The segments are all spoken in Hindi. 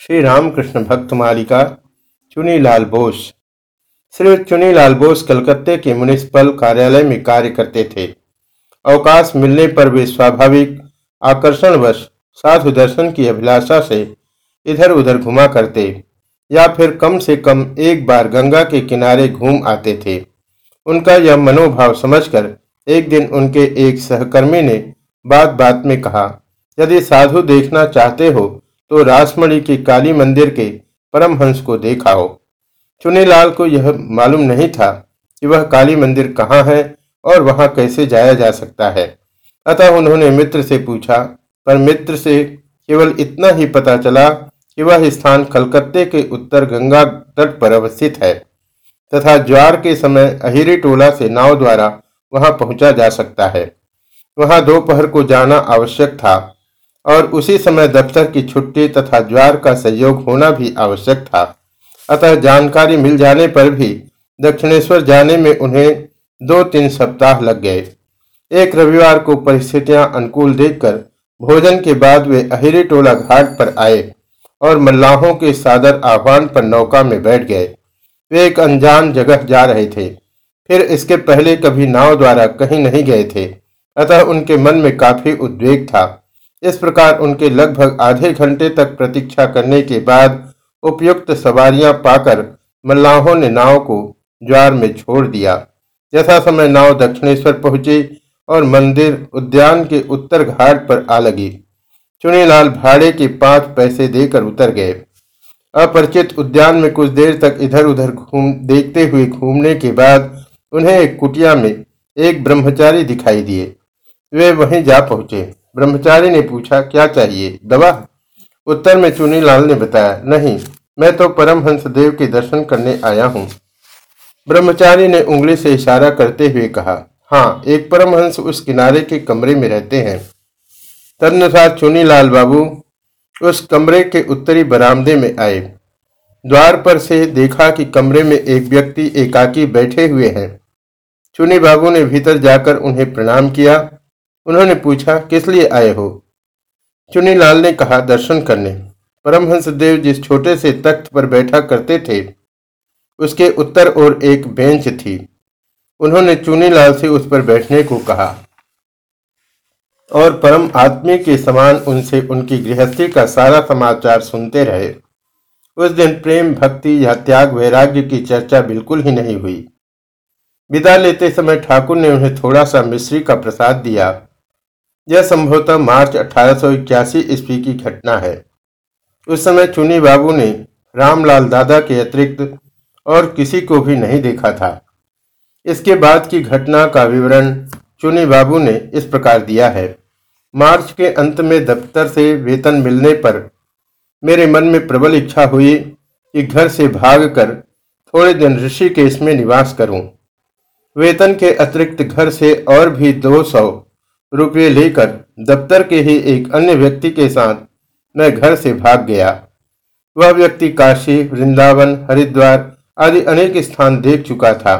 श्री रामकृष्ण भक्त मालिका, चुनीलाल बोस। श्री चुनीलाल बोस कलकत्ते के म्यूनिसिपल कार्यालय में कार्य करते थे। अवकाश मिलने पर वे स्वाभाविक, आकर्षणवश साधु दर्शन की अभिलाषा से इधर उधर घुमा करते, या फिर कम से कम एक बार गंगा के किनारे घूम आते थे। उनका यह मनोभाव समझकर एक दिन उनके एक सहकर्मी ने बात बात में कहा, यदि साधु देखना चाहते हो तो रासमणी के काली मंदिर के परमहंस को देखाओ चुनीलाल को यह मालूम नहीं था कि वह काली मंदिर कहाँ है और वहाँ कैसे जाया जा सकता है। अतः उन्होंने मित्र से पूछा, पर मित्र से केवल इतना ही पता चला कि वह स्थान कलकत्ते के उत्तर गंगा तट पर अवस्थित है तथा ज्वार के समय अहिरी टोला से नाव द्वारा वहाँ पहुँचा जा सकता है। वहाँ दोपहर को जाना आवश्यक था। और उसी समय दफ्तर की छुट्टी तथा ज्वार का सहयोग होना भी आवश्यक था। अतः जानकारी मिल जाने पर भी दक्षिणेश्वर जाने में उन्हें दो तीन सप्ताह लग गए। एक रविवार को परिस्थितियाँ अनुकूल देखकर भोजन के बाद वे अहिरी टोला घाट पर आए और मल्लाहों के सादर आह्वान पर नौका में बैठ गए। वे एक अनजान जगह जा रहे थे। फिर इसके पहले कभी नाव द्वारा कहीं नहीं गए थे। अतः उनके मन में काफ़ी उद्वेग था। इस प्रकार उनके लगभग आधे घंटे तक प्रतीक्षा करने के बाद उपयुक्त सवारियाँ पाकर मल्लाहों ने नाव को ज्वार में छोड़ दिया। यथा समय नाव दक्षिणेश्वर पहुँची और मंदिर उद्यान के उत्तर घाट पर आ लगी चुनीलाल भाड़े के पाँच पैसे देकर उतर गए। अपरिचित उद्यान में कुछ देर तक इधर उधर घूम, देखते हुए घूमने के बाद उन्हें एक कुटिया में एक ब्रह्मचारी दिखाई दिए। वे वहीं जा पहुँचे। ब्रह्मचारी ने पूछा, क्या चाहिए? दवा? उत्तर में चुनीलाल ने बताया, नहीं, मैं तो परमहंस देव के दर्शन करने आया हूँ। ब्रह्मचारी ने उंगली से इशारा करते हुए कहा हाँ एक परमहंस उस किनारे के कमरे में रहते हैं। तदनुसार चुनीलाल बाबू उस कमरे के उत्तरी बरामदे में आए। द्वार पर से देखा कि कमरे में एक व्यक्ति एकाकी बैठे हुए हैं। चुनी बाबू ने भीतर जाकर उन्हें प्रणाम किया। उन्होंने पूछा, किस लिए आए हो? चुनीलाल ने कहा, दर्शन करने। परमहंस देव जिस छोटे से तख्त पर बैठा करते थे, उसके उत्तर ओर एक बेंच थी। उन्होंने चुनीलाल से उस पर बैठने को कहा। और परम आत्मी के समान उनसे उनकी गृहस्थी का सारा समाचार सुनते रहे। उस दिन प्रेम, भक्ति, या त्याग, वैराग्य की चर्चा बिल्कुल ही नहीं हुई। विदा लेते समय ठाकुर ने उन्हें थोड़ा सा मिश्री का प्रसाद दिया। यह संभवतः मार्च अठारह सौ इक्यासी ईस्वी की घटना है। उस समय चुनी बाबू ने रामलाल दादा के अतिरिक्त और किसी को भी नहीं देखा था। इसके बाद की घटना का विवरण चुनी बाबू ने इस प्रकार दिया है। मार्च के अंत में दफ्तर से वेतन मिलने पर मेरे मन में प्रबल इच्छा हुई कि घर से भागकर थोड़े दिन ऋषिकेश में निवास करूँ। वेतन के अतिरिक्त घर से और भी दो सौ रुपये लेकर दफ्तर के ही एक अन्य व्यक्ति के साथ मैं घर से भाग गया। वह व्यक्ति काशी, वृंदावन, हरिद्वार आदि अनेक स्थान देख चुका था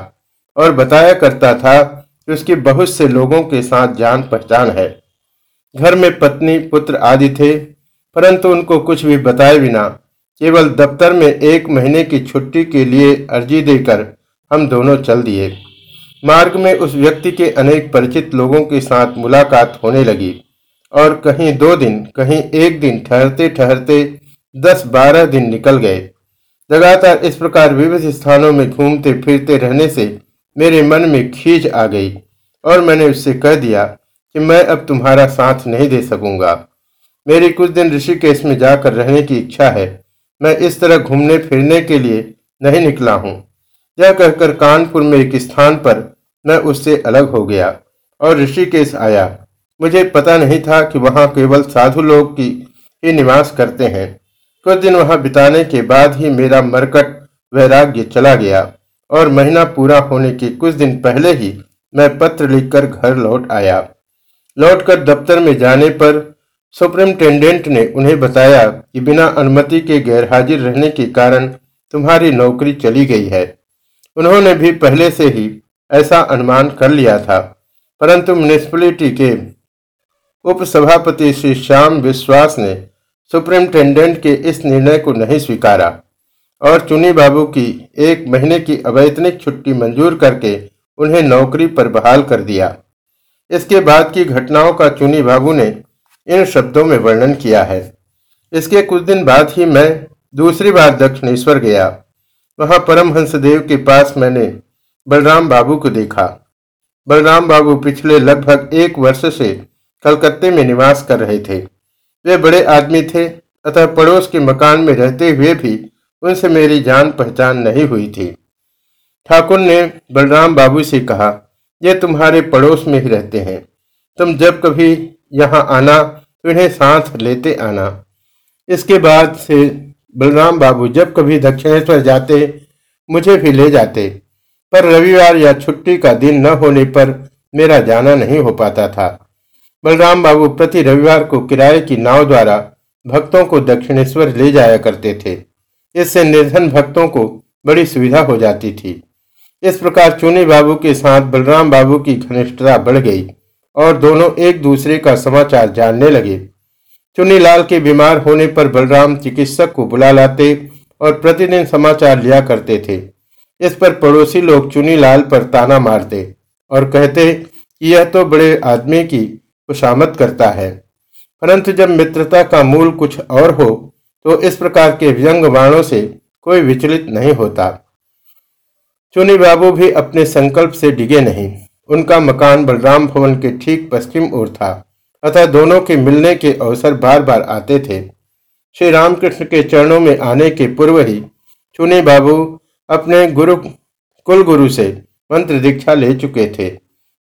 और बताया करता था कि उसकी बहुत से लोगों के साथ जान पहचान है। घर में पत्नी, पुत्र आदि थे, परंतु उनको कुछ भी बताए बिना केवल दफ्तर में एक महीने की छुट्टी के लिए अर्जी देकर हम दोनों चल दिए। मार्ग में उस व्यक्ति के अनेक परिचित लोगों के साथ मुलाकात होने लगी और कहीं दो दिन, कहीं एक दिन ठहरते ठहरते दस बारह दिन निकल गए। लगातार इस प्रकार विविध स्थानों में घूमते फिरते रहने से मेरे मन में खींच आ गई और मैंने उससे कह दिया कि मैं अब तुम्हारा साथ नहीं दे सकूँगा। मेरी कुछ दिन ऋषिकेश में जाकर रहने की इच्छा है। मैं इस तरह घूमने फिरने के लिए नहीं निकला हूँ। यह कहकर कानपुर में एक स्थान पर मैं उससे अलग हो गया और ऋषिकेश आया। मुझे पता नहीं था कि वहाँ केवल साधु लोग की ही निवास करते हैं। कुछ दिन वहाँ बिताने के बाद ही मेरा मरकट वैराग्य चला गया और महीना पूरा होने के कुछ दिन पहले ही मैं पत्र लिखकर घर लौट आया। लौटकर दफ्तर में जाने पर सुप्रिंटेंडेंट ने उन्हें बताया कि बिना अनुमति के गैरहाजिर रहने के कारण तुम्हारी नौकरी चली गई है। उन्होंने भी पहले से ही ऐसा अनुमान कर लिया था। परंतु म्यूनिसपैलिटी के उप सभापति श्री श्याम विश्वास ने सुप्रिंटेंडेंट के इस निर्णय को नहीं स्वीकारा और चुनी बाबू की एक महीने की अवैतनिक छुट्टी मंजूर करके उन्हें नौकरी पर बहाल कर दिया। इसके बाद की घटनाओं का चुनी बाबू ने इन शब्दों में वर्णन किया है। इसके कुछ दिन बाद ही मैं दूसरी बार दक्षिणेश्वर गया। वहाँ परमहंस देव के पास मैंने बलराम बाबू को देखा। बलराम बाबू पिछले लगभग एक वर्ष से कलकत्ते में निवास कर रहे थे। वे बड़े आदमी थे, अतः पड़ोस के मकान में रहते हुए भी उनसे मेरी जान पहचान नहीं हुई थी। ठाकुर ने बलराम बाबू से कहा, ये तुम्हारे पड़ोस में ही रहते हैं। तुम जब कभी यहाँ आना तो इन्हें साथ लेते आना। इसके बाद से बलराम बाबू, जब कभी दक्षिणेश्वर जाते, मुझे भी ले जाते। पर रविवार या छुट्टी का दिन न होने पर मेरा जाना नहीं हो पाता था। बलराम बाबू प्रति रविवार को किराए की नाव द्वारा भक्तों को दक्षिणेश्वर ले जाया करते थे। इससे निर्धन भक्तों को बड़ी सुविधा हो जाती थी। इस प्रकार चुनी बाबू के साथ बलराम बाबू की घनिष्ठता बढ़ गई और दोनों एक दूसरे का समाचार जानने लगे। चुनीलाल के बीमार होने पर बलराम चिकित्सक को बुला लाते और प्रतिदिन समाचार लिया करते थे। इस पर पड़ोसी लोग चुनीलाल पर ताना मारते और कहते कि यह तो बड़े आदमी की खुशामद करता है। परंतु जब मित्रता का मूल कुछ और हो तो इस प्रकार के व्यंग बाणों से कोई विचलित नहीं होता। चुनी बाबू भी अपने संकल्प से डिगे नहीं। उनका मकान बलराम भवन के ठीक पश्चिम ओर था। अतः दोनों के मिलने के अवसर बार बार आते थे। श्री रामकृष्ण के चरणों में आने के पूर्व ही चुनी बाबू अपने गुरु कुल गुरु से मंत्र दीक्षा ले चुके थे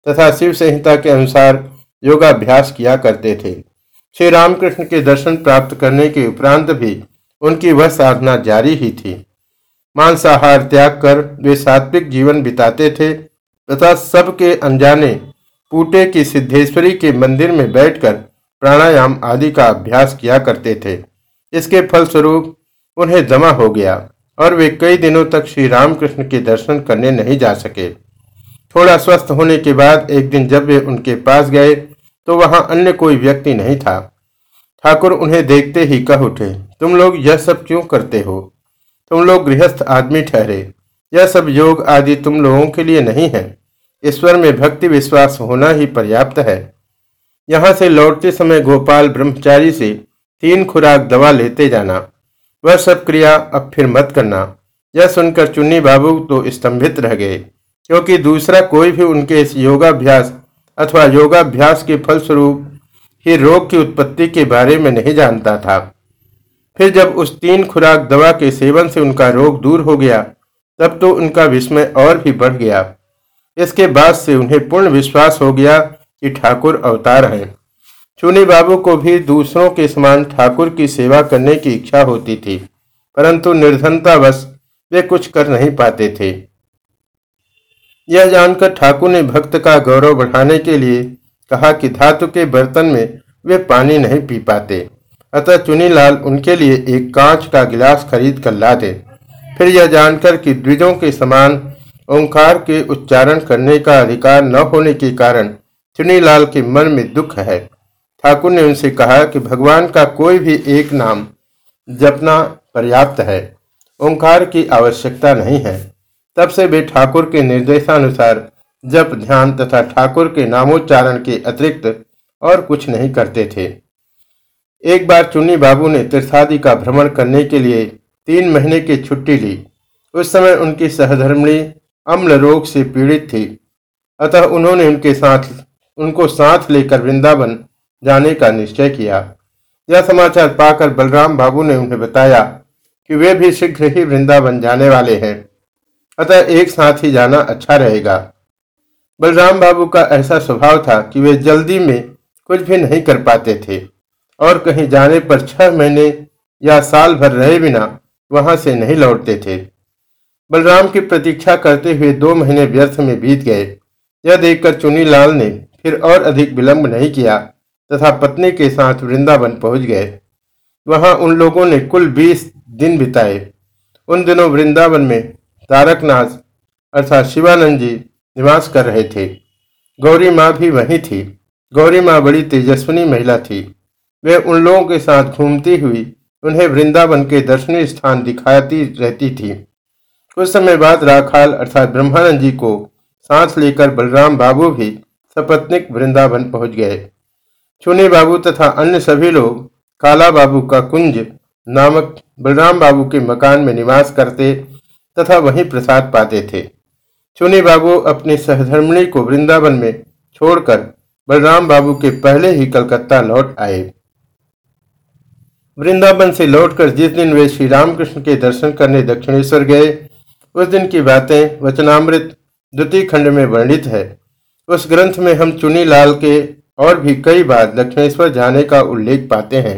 तथा शिव संहिता के अनुसार योगाभ्यास किया करते थे। श्री रामकृष्ण के दर्शन प्राप्त करने के उपरांत भी उनकी वह साधना जारी ही थी। मांसाहार त्याग कर वे सात्विक जीवन बिताते थे तथा सबके अनजाने पूटे की सिद्धेश्वरी के मंदिर में बैठकर प्राणायाम आदि का अभ्यास किया करते थे। इसके फलस्वरूप उन्हें जमा हो गया और वे कई दिनों तक श्री रामकृष्ण के दर्शन करने नहीं जा सके। थोड़ा स्वस्थ होने के बाद एक दिन जब वे उनके पास गए तो वहाँ अन्य कोई व्यक्ति नहीं था। ठाकुर उन्हें देखते ही कह उठे, तुम लोग यह सब क्यों करते हो? तुम लोग गृहस्थ आदमी ठहरे। यह सब योग आदि तुम लोगों के लिए नहीं है। ईश्वर में भक्ति विश्वास होना ही पर्याप्त है। यहाँ से लौटते समय गोपाल ब्रह्मचारी से तीन खुराक दवा लेते जाना। वह सब क्रिया अब फिर मत करना। यह सुनकर चुन्नी बाबू तो स्तंभित रह गए, क्योंकि दूसरा कोई भी उनके इस योगाभ्यास अथवा योगाभ्यास के फलस्वरूप ही रोग की उत्पत्ति के बारे में नहीं जानता था। फिर जब उस तीन खुराक दवा के सेवन से उनका रोग दूर हो गया, तब तो उनका विस्मय और भी बढ़ गया। इसके बाद से उन्हें पूर्ण विश्वास हो गया कि ठाकुर अवतार हैं। चुनी बाबू को भी दूसरों के समान ठाकुर की सेवा करने की इच्छा होती थी, परंतु निर्धनतावश वे कुछ कर नहीं पाते थे। यह जानकर ठाकुर ने भक्त का गौरव बढ़ाने के लिए कहा कि धातु के बर्तन में वे पानी नहीं पी पाते। अतः चुनीलाल उनके लिए एक कांच का गिलास खरीद कर ला दे। फिर यह जानकर कि द्विजों के समान ओंकार के उच्चारण करने का अधिकार न होने के कारण चुनीलाल के मन में दुख है। ठाकुर ने उनसे कहा कि भगवान का कोई भी एक नाम जपना पर्याप्त है। ओंकार की आवश्यकता नहीं है। तब से वे ठाकुर के निर्देशानुसार जप, ध्यान तथा ठाकुर के नामोच्चारण के अतिरिक्त और कुछ नहीं करते थे। एक बार चुन्नी बाबू ने तीर्थादि का भ्रमण करने के लिए तीन महीने की छुट्टी ली। उस समय उनकी सहधर्मिणी अम्ल रोग से पीड़ित थी। अतः उन्होंने उनके साथ, उनको साथ लेकर वृंदावन जाने का निश्चय किया। यह समाचार पाकर बलराम बाबू ने उन्हें बताया कि वे भी शीघ्र ही वृंदावन जाने वाले हैं। अतः एक साथ ही जाना अच्छा रहेगा। बलराम बाबू का ऐसा स्वभाव था कि वे जल्दी में कुछ भी नहीं कर पाते थे और कहीं जाने पर छह महीने या साल भर रहे बिना वहाँ से नहीं लौटते थे। बलराम की प्रतीक्षा करते हुए दो महीने व्यर्थ में बीत गए। यह देखकर चुनीलाल ने फिर और अधिक विलंब नहीं किया तथा पत्नी के साथ वृंदावन पहुँच गए। वहाँ उन लोगों ने कुल बीस दिन बिताए। उन दिनों वृंदावन में तारकनाथ अर्थात शिवानंद जी निवास कर रहे थे। गौरी माँ भी वहीं थी। गौरी माँ बड़ी तेजस्विनी महिला थी। वे उन लोगों के साथ घूमती हुई उन्हें वृंदावन के दर्शनीय स्थान दिखाती रहती थी। कुछ समय बाद राखाल अर्थात ब्रह्मानंद जी को सांस लेकर बलराम बाबू भी सपत्निक वृंदावन पहुँच गए। चुने बाबू तथा अन्य सभी लोग काला बाबू का कुंज नामक बलराम बाबू के मकान में निवास करते तथा वहीं प्रसाद पाते थे। चुनी बाबू अपनी सहधर्मिणी को वृंदावन में छोड़कर बलराम बाबू के पहले ही कलकत्ता लौट आए। वृंदावन से लौटकर जिस दिन वे श्री रामकृष्ण के दर्शन करने दक्षिणेश्वर गए उस दिन की बातें वचनामृत द्वितीय खंड में वर्णित है। उस ग्रंथ में हम चुनी लाल के और भी कई बार दक्षिणेश्वर जाने का उल्लेख पाते हैं।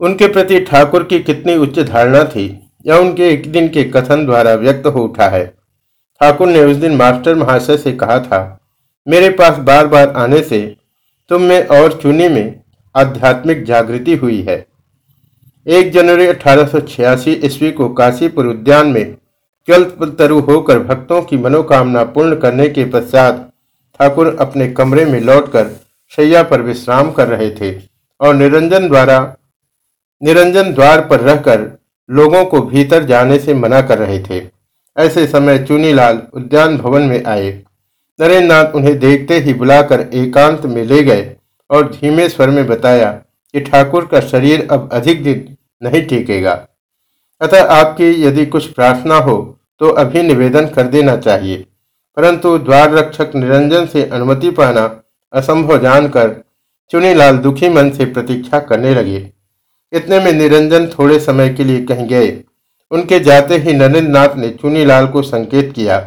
उनके प्रति ठाकुर की कितनी उच्च धारणा थी यह उनके एक दिन के कथन द्वारा व्यक्त हो उठा है। ठाकुर ने उस दिन मास्टर महाशय से कहा था, मेरे पास बार बार आने से तुम में और चुनी में आध्यात्मिक जागृति हुई है। एक जनवरी अठारह सौ छियासी ईस्वी को काशीपुर उद्यान में कल्पतरु होकर भक्तों की मनोकामना पूर्ण करने के पश्चात ठाकुर अपने कमरे में लौटकर शैया पर विश्राम कर रहे थे और निरंजन द्वारा, निरंजन द्वार पर रहकर लोगों को भीतर जाने से मना कर रहे थे। ऐसे समय चुनीलाल उद्यान भवन में आए। नरेंद्र उन्हें देखते ही बुलाकर एकांत में ले गए और धीमे स्वर में बताया कि ठाकुर का शरीर अब अधिक दिन नहीं टिकेगा। अतः आपकी यदि कुछ प्रार्थना हो तो अभी निवेदन कर देना चाहिए। परंतु द्वार रक्षक निरंजन से अनुमति पाना असंभव जानकर चुनीलाल दुखी मन से प्रतीक्षा करने लगे। इतने में निरंजन थोड़े समय के लिए कहीं गए। उनके जाते ही नरेंद्र नाथ ने चुनीलाल को संकेत किया।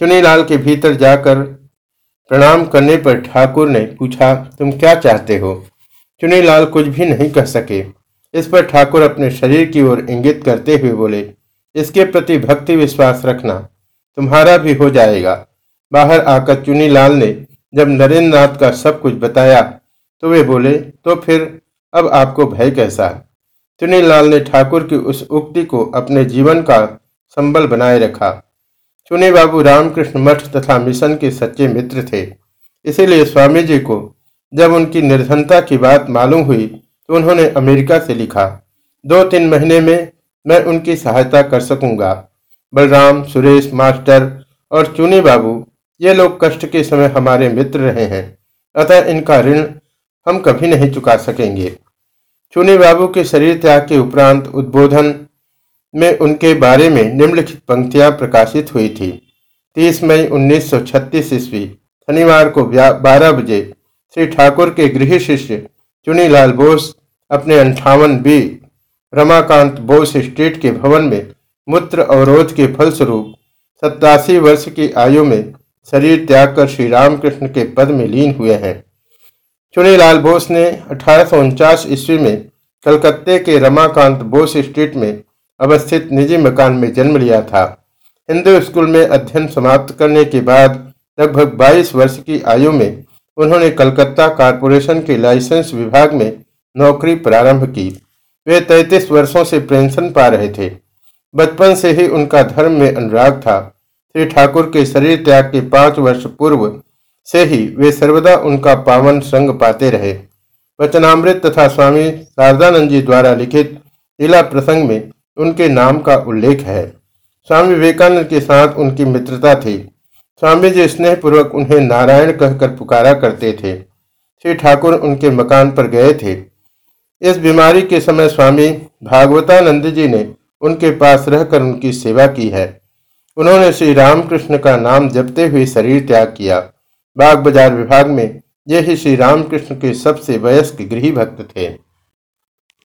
चुनीलाल के भीतर जाकर प्रणाम करने पर ठाकुर ने पूछा, तुम क्या चाहते हो? चुनीलाल कुछ भी नहीं कह सके। इस पर ठाकुर अपने शरीर की ओर इंगित करते हुए बोले, इसके प्रति भक्ति विश्वास रखना, तुम्हारा भी हो जाएगा। बाहर आकर चुनीलाल ने जब नरेंद्र नाथ का सब कुछ बताया तो वे बोले तो फिर अब आपको भय कैसा? चुनीलाल ने ठाकुर की उस उक्ति को अपने जीवन का संबल बनाए रखा। चुने बाबू रामकृष्ण मठ तथा मिशन के सच्चे मित्र थे। इसीलिए स्वामी जी को जब उनकी निर्धनता की बात मालूम हुई तो उन्होंने अमेरिका से लिखा दो तीन महीने में मैं उनकी सहायता कर सकूँगा। बलराम, सुरेश, मास्टर और चुनी बाबू, ये लोग कष्ट के समय हमारे मित्र रहे हैं। अतः इनका ऋण हम कभी नहीं चुका सकेंगे। चुनी बाबू के शरीर त्याग के उपरांत उद्बोधन में उनके बारे में निम्नलिखित पंक्तियाँ प्रकाशित हुई थी। 30 मई 1936 ईस्वी, शनिवार को बारह बजे श्री ठाकुर के गृह शिष्य चुनीलाल बोस अपने अंठावन बी रमाकांत बोस स्ट्रीट के भवन में मूत्र अवरोध के फलस्वरूप सत्तासी वर्ष की आयु में शरीर त्याग कर श्री रामकृष्ण के पद में लीन हुए हैं। चुनीलाल बोस ने अठारह सौ उनचास ईस्वी में कलकत्ते के रमाकांत बोस स्ट्रीट में अवस्थित निजी मकान में जन्म लिया था। हिंदू स्कूल में अध्ययन समाप्त करने के बाद लगभग 22 वर्ष की आयु में उन्होंने कलकत्ता कारपोरेशन के लाइसेंस विभाग में नौकरी प्रारंभ की। वे 33 वर्षों से पेंशन पा रहे थे। बचपन से ही उनका धर्म में अनुराग था। श्री ठाकुर के शरीर त्याग के पाँच वर्ष पूर्व से ही वे सर्वदा उनका पावन संग पाते रहे। वचनामृत तथा स्वामी शारदानंद जी द्वारा लिखित लीला प्रसंग में उनके नाम का उल्लेख है। स्वामी विवेकानंद के साथ उनकी मित्रता थी। स्वामी जी स्नेहपूर्वक उन्हें नारायण कहकर पुकारा करते थे। श्री ठाकुर उनके मकान पर गए थे। इस बीमारी के समय स्वामी भागवतानंद जी ने उनके पास रहकर उनकी सेवा की है। उन्होंने श्री रामकृष्ण का नाम जपते हुए शरीर त्याग किया। बाग बाज़ार विभाग में यही श्री रामकृष्ण के सबसे वयस्क गृह भक्त थे।